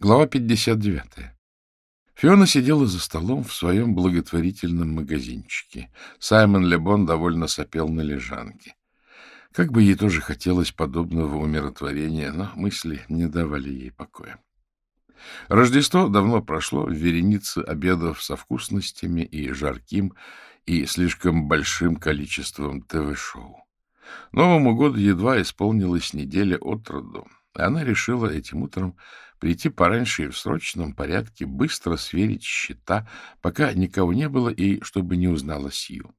Глава 59. Фиона сидела за столом в своем благотворительном магазинчике. Саймон Лебон довольно сопел на лежанке. Как бы ей тоже хотелось подобного умиротворения, но мысли не давали ей покоя. Рождество давно прошло в веренице обедов со вкусностями и жарким, и слишком большим количеством ТВ-шоу. Новому году едва исполнилась неделя от роду, она решила этим утром прийти пораньше и в срочном порядке быстро сверить счета, пока никого не было и чтобы не узнала Сью.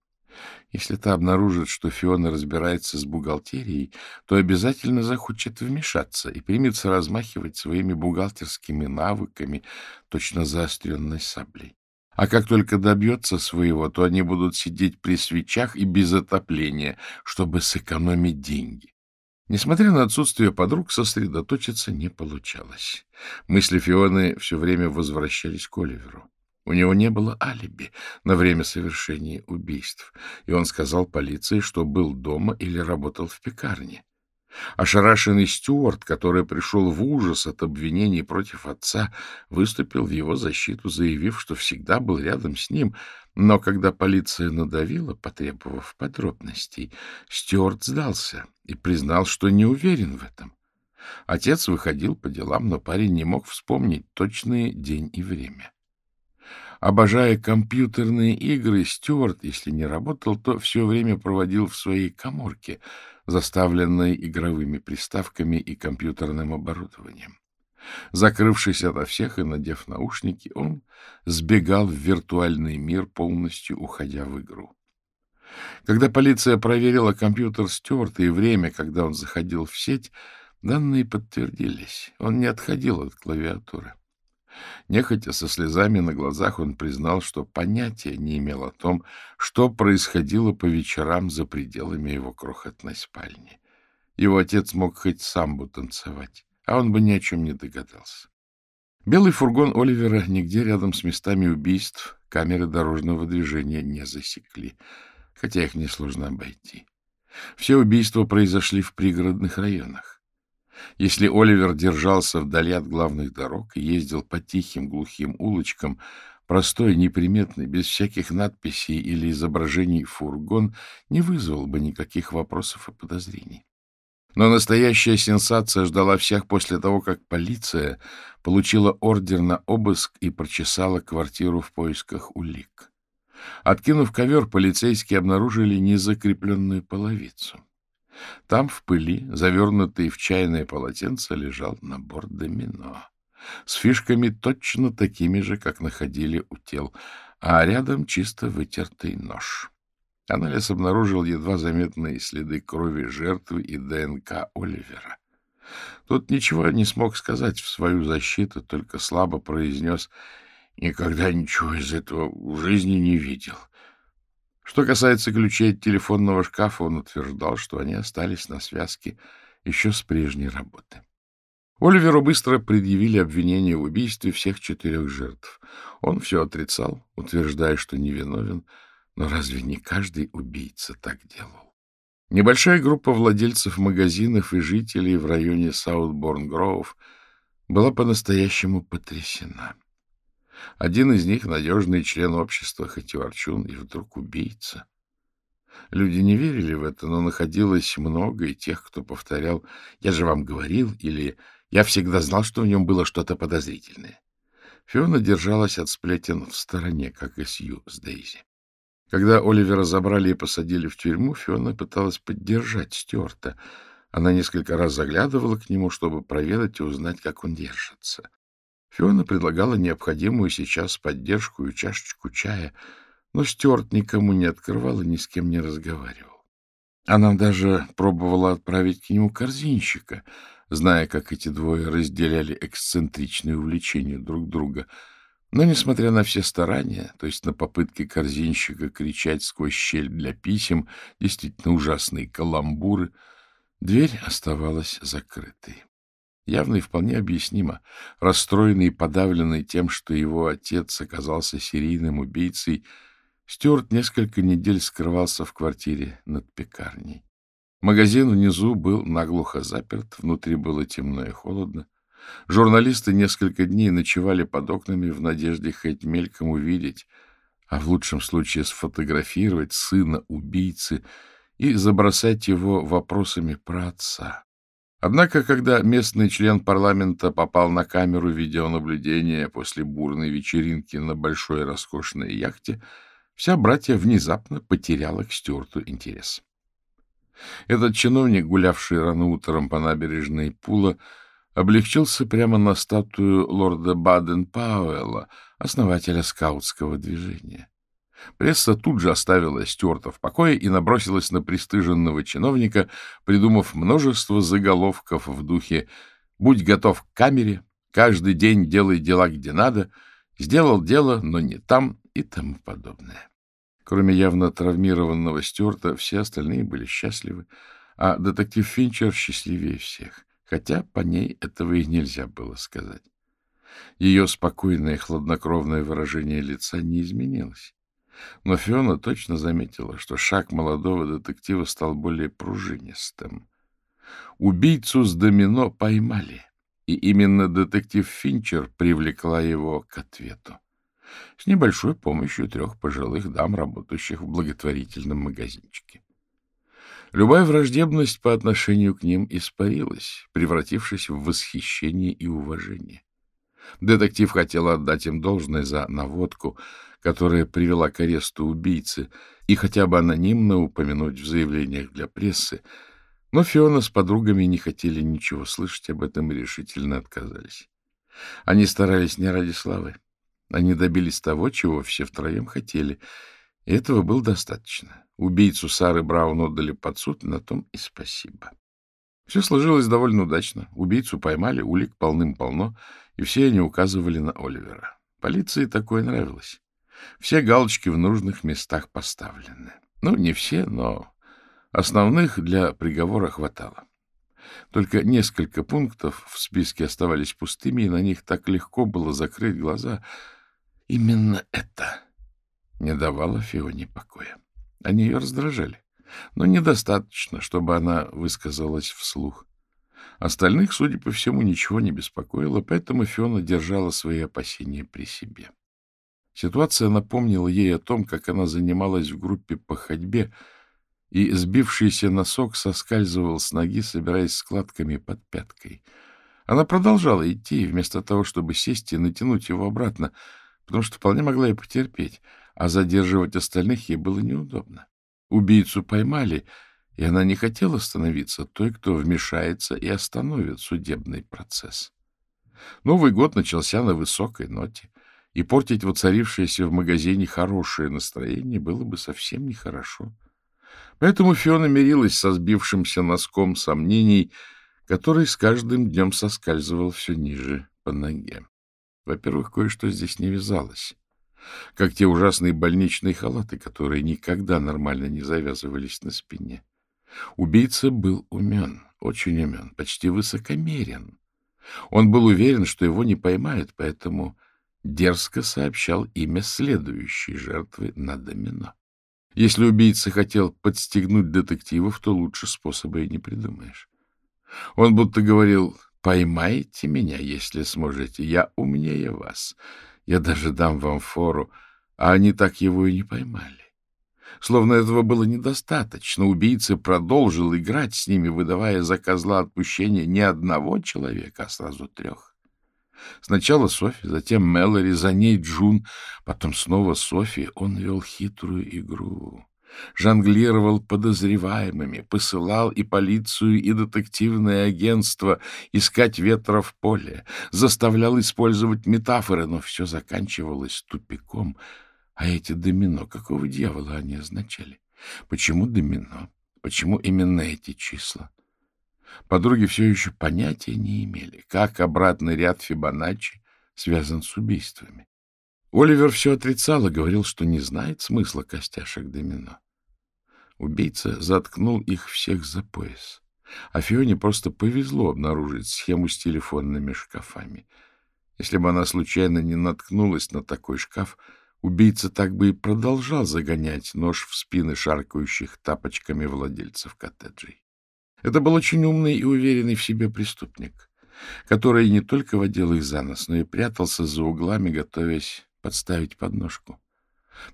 Если та обнаружит, что Фиона разбирается с бухгалтерией, то обязательно захочет вмешаться и примется размахивать своими бухгалтерскими навыками, точно заостренной саблей. А как только добьется своего, то они будут сидеть при свечах и без отопления, чтобы сэкономить деньги. Несмотря на отсутствие подруг, сосредоточиться не получалось. Мысли Фионы все время возвращались к Оливеру. У него не было алиби на время совершения убийств, и он сказал полиции, что был дома или работал в пекарне. Ошарашенный Стюарт, который пришел в ужас от обвинений против отца, выступил в его защиту, заявив, что всегда был рядом с ним, но когда полиция надавила, потребовав подробностей, Стюарт сдался и признал, что не уверен в этом. Отец выходил по делам, но парень не мог вспомнить точный день и время. Обожая компьютерные игры, Стюарт, если не работал, то все время проводил в своей коморке, заставленной игровыми приставками и компьютерным оборудованием. Закрывшись ото всех и надев наушники, он сбегал в виртуальный мир, полностью уходя в игру. Когда полиция проверила компьютер Стюарта и время, когда он заходил в сеть, данные подтвердились. Он не отходил от клавиатуры. Нехотя со слезами на глазах он признал, что понятия не имел о том, что происходило по вечерам за пределами его крохотной спальни. Его отец мог хоть самбу танцевать, а он бы ни о чем не догадался. Белый фургон Оливера нигде рядом с местами убийств камеры дорожного движения не засекли, хотя их несложно обойти. Все убийства произошли в пригородных районах. Если Оливер держался вдали от главных дорог и ездил по тихим глухим улочкам, простой, неприметный, без всяких надписей или изображений фургон не вызвал бы никаких вопросов и подозрений. Но настоящая сенсация ждала всех после того, как полиция получила ордер на обыск и прочесала квартиру в поисках улик. Откинув ковер, полицейские обнаружили незакрепленную половицу. Там в пыли, завернутый в чайное полотенце, лежал набор домино с фишками точно такими же, как находили у тел, а рядом чисто вытертый нож. Анализ обнаружил едва заметные следы крови жертвы и ДНК Оливера. Тот ничего не смог сказать в свою защиту, только слабо произнес «Никогда ничего из этого в жизни не видел. Что касается ключей от телефонного шкафа, он утверждал, что они остались на связке еще с прежней работы. Оливеру быстро предъявили обвинение в убийстве всех четырех жертв. Он все отрицал, утверждая, что невиновен, но разве не каждый убийца так делал? Небольшая группа владельцев магазинов и жителей в районе Саутборн-Гроув была по-настоящему потрясена. Один из них — надежный член общества, хоть и ворчун, и вдруг убийца. Люди не верили в это, но находилось много и тех, кто повторял «Я же вам говорил» или «Я всегда знал, что в нем было что-то подозрительное». Фиона держалась от сплетен в стороне, как и Сью с Дейзи. Когда Оливера забрали и посадили в тюрьму, Фиона пыталась поддержать Стюарта. Она несколько раз заглядывала к нему, чтобы проведать и узнать, как он держится. Фиона предлагала необходимую сейчас поддержку и чашечку чая, но Стюарт никому не открывал и ни с кем не разговаривал. Она даже пробовала отправить к нему корзинщика, зная, как эти двое разделяли эксцентричные увлечения друг друга. Но, несмотря на все старания, то есть на попытки корзинщика кричать сквозь щель для писем, действительно ужасные каламбуры, дверь оставалась закрытой. Явно и вполне объяснимо, расстроенный и подавленный тем, что его отец оказался серийным убийцей, Стюарт несколько недель скрывался в квартире над пекарней. Магазин внизу был наглухо заперт, внутри было темно и холодно. Журналисты несколько дней ночевали под окнами в надежде хоть мельком увидеть, а в лучшем случае сфотографировать сына убийцы и забросать его вопросами про отца. Однако, когда местный член парламента попал на камеру видеонаблюдения после бурной вечеринки на большой роскошной яхте, вся братья внезапно потеряла к Стюарту интерес. Этот чиновник, гулявший рано утром по набережной Пула, облегчился прямо на статую лорда Баден-Пауэлла, основателя скаутского движения. Пресса тут же оставила Стюарта в покое и набросилась на пристыженного чиновника, придумав множество заголовков в духе «Будь готов к камере», «Каждый день делай дела где надо», «Сделал дело, но не там» и тому подобное. Кроме явно травмированного Стюарта, все остальные были счастливы, а детектив Финчер счастливее всех хотя по ней этого и нельзя было сказать. Ее спокойное хладнокровное выражение лица не изменилось. Но Фиона точно заметила, что шаг молодого детектива стал более пружинистым. Убийцу с домино поймали, и именно детектив Финчер привлекла его к ответу. С небольшой помощью трех пожилых дам, работающих в благотворительном магазинчике. Любая враждебность по отношению к ним испарилась, превратившись в восхищение и уважение. Детектив хотел отдать им должное за наводку, которая привела к аресту убийцы, и хотя бы анонимно упомянуть в заявлениях для прессы, но Фиона с подругами не хотели ничего слышать об этом и решительно отказались. Они старались не ради славы. Они добились того, чего все втроем хотели, и этого было достаточно. Убийцу Сары Браун отдали под суд, на том и спасибо. Все сложилось довольно удачно. Убийцу поймали, улик полным-полно, и все они указывали на Оливера. Полиции такое нравилось. Все галочки в нужных местах поставлены. Ну, не все, но основных для приговора хватало. Только несколько пунктов в списке оставались пустыми, и на них так легко было закрыть глаза. Именно это не давало Фионе покоя. Они ее раздражали, но недостаточно, чтобы она высказалась вслух. Остальных, судя по всему, ничего не беспокоило, поэтому Фиона держала свои опасения при себе. Ситуация напомнила ей о том, как она занималась в группе по ходьбе, и сбившийся носок соскальзывал с ноги, собираясь складками под пяткой. Она продолжала идти, вместо того, чтобы сесть и натянуть его обратно, потому что вполне могла и потерпеть — а задерживать остальных ей было неудобно. Убийцу поймали, и она не хотела становиться той, кто вмешается и остановит судебный процесс. Новый год начался на высокой ноте, и портить воцарившееся в магазине хорошее настроение было бы совсем нехорошо. Поэтому Фиона мирилась со сбившимся носком сомнений, который с каждым днем соскальзывал все ниже по ноге. Во-первых, кое-что здесь не вязалось как те ужасные больничные халаты, которые никогда нормально не завязывались на спине. Убийца был умен, очень умен, почти высокомерен. Он был уверен, что его не поймают, поэтому дерзко сообщал имя следующей жертвы на домино. Если убийца хотел подстегнуть детективов, то лучше способа и не придумаешь. Он будто говорил, «Поймайте меня, если сможете, я умнее вас. Я даже дам вам фору, а они так его и не поймали. Словно этого было недостаточно, убийца продолжил играть с ними, выдавая за козла отпущения не одного человека, а сразу трех. Сначала Софи, затем Мэлори, за ней Джун, потом снова Софи. Он вел хитрую игру жонглировал подозреваемыми, посылал и полицию, и детективное агентство искать ветра в поле, заставлял использовать метафоры, но все заканчивалось тупиком. А эти домино, какого дьявола они означали? Почему домино? Почему именно эти числа? Подруги все еще понятия не имели, как обратный ряд Фибоначчи связан с убийствами. Оливер все отрицал и говорил, что не знает смысла костяшек домино. Убийца заткнул их всех за пояс. А Фионе просто повезло обнаружить схему с телефонными шкафами. Если бы она случайно не наткнулась на такой шкаф, убийца так бы и продолжал загонять нож в спины шаркающих тапочками владельцев коттеджей. Это был очень умный и уверенный в себе преступник. который не только водил их за нос, но и прятался за углами, готовясь подставить подножку.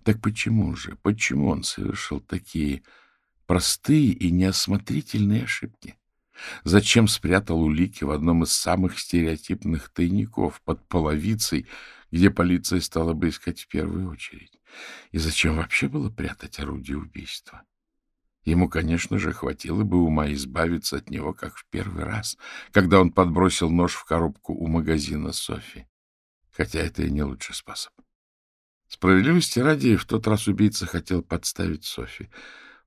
Так почему же, почему он совершил такие простые и неосмотрительные ошибки? Зачем спрятал улики в одном из самых стереотипных тайников под половицей, где полиция стала бы искать в первую очередь? И зачем вообще было прятать орудие убийства? Ему, конечно же, хватило бы ума избавиться от него, как в первый раз, когда он подбросил нож в коробку у магазина Софи. Хотя это и не лучший способ. Справедливости ради, в тот раз убийца хотел подставить Софи.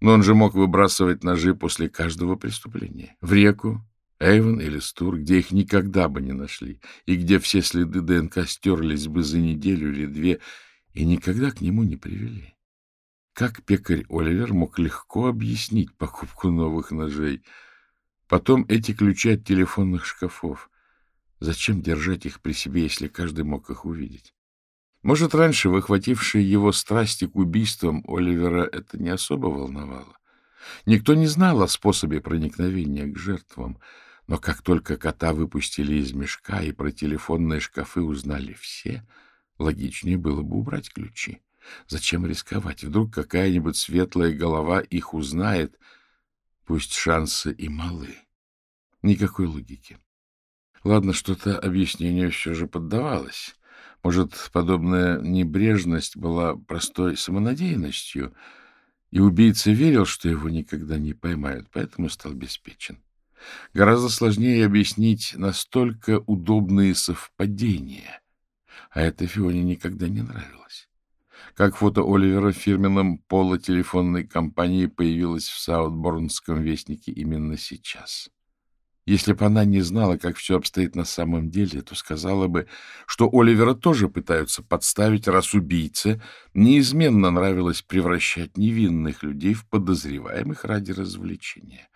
Но он же мог выбрасывать ножи после каждого преступления. В реку, Эйвен или Стур, где их никогда бы не нашли, и где все следы ДНК стерлись бы за неделю или две, и никогда к нему не привели. Как пекарь Оливер мог легко объяснить покупку новых ножей? Потом эти ключи от телефонных шкафов. Зачем держать их при себе, если каждый мог их увидеть? Может, раньше выхватившие его страсти к убийствам Оливера это не особо волновало. Никто не знал о способе проникновения к жертвам, но как только кота выпустили из мешка и про телефонные шкафы узнали все, логичнее было бы убрать ключи. Зачем рисковать? Вдруг какая-нибудь светлая голова их узнает, пусть шансы и малы. Никакой логики. Ладно, что-то объяснению все же поддавалось. Может, подобная небрежность была простой самонадеянностью, и убийца верил, что его никогда не поймают, поэтому стал беспечен. Гораздо сложнее объяснить настолько удобные совпадения, а это Фионе никогда не нравилось как фото Оливера в фирменном полотелефонной компании появилось в Саутборнском вестнике именно сейчас. Если бы она не знала, как все обстоит на самом деле, то сказала бы, что Оливера тоже пытаются подставить, раз убийце неизменно нравилось превращать невинных людей в подозреваемых ради развлечения.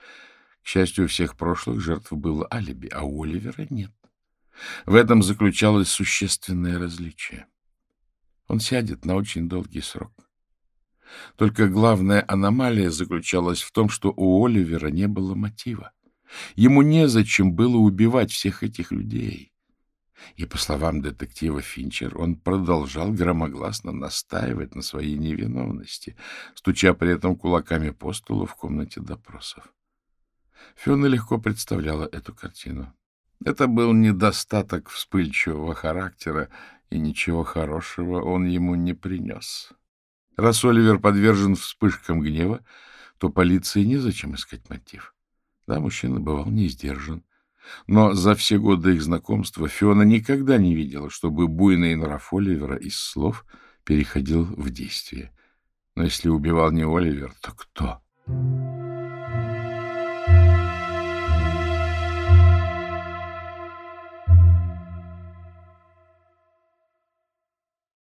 К счастью, у всех прошлых жертв было алиби, а у Оливера нет. В этом заключалось существенное различие. Он сядет на очень долгий срок. Только главная аномалия заключалась в том, что у Оливера не было мотива. Ему незачем было убивать всех этих людей. И, по словам детектива Финчер, он продолжал громогласно настаивать на своей невиновности, стуча при этом кулаками по столу в комнате допросов. Фиона легко представляла эту картину. Это был недостаток вспыльчивого характера и ничего хорошего он ему не принес. Раз Оливер подвержен вспышкам гнева, то полиции незачем искать мотив. Да, мужчина бывал не сдержан. Но за все годы их знакомства Фиона никогда не видела, чтобы буйный нрав Оливера из слов переходил в действие. Но если убивал не Оливер, то кто? Кто?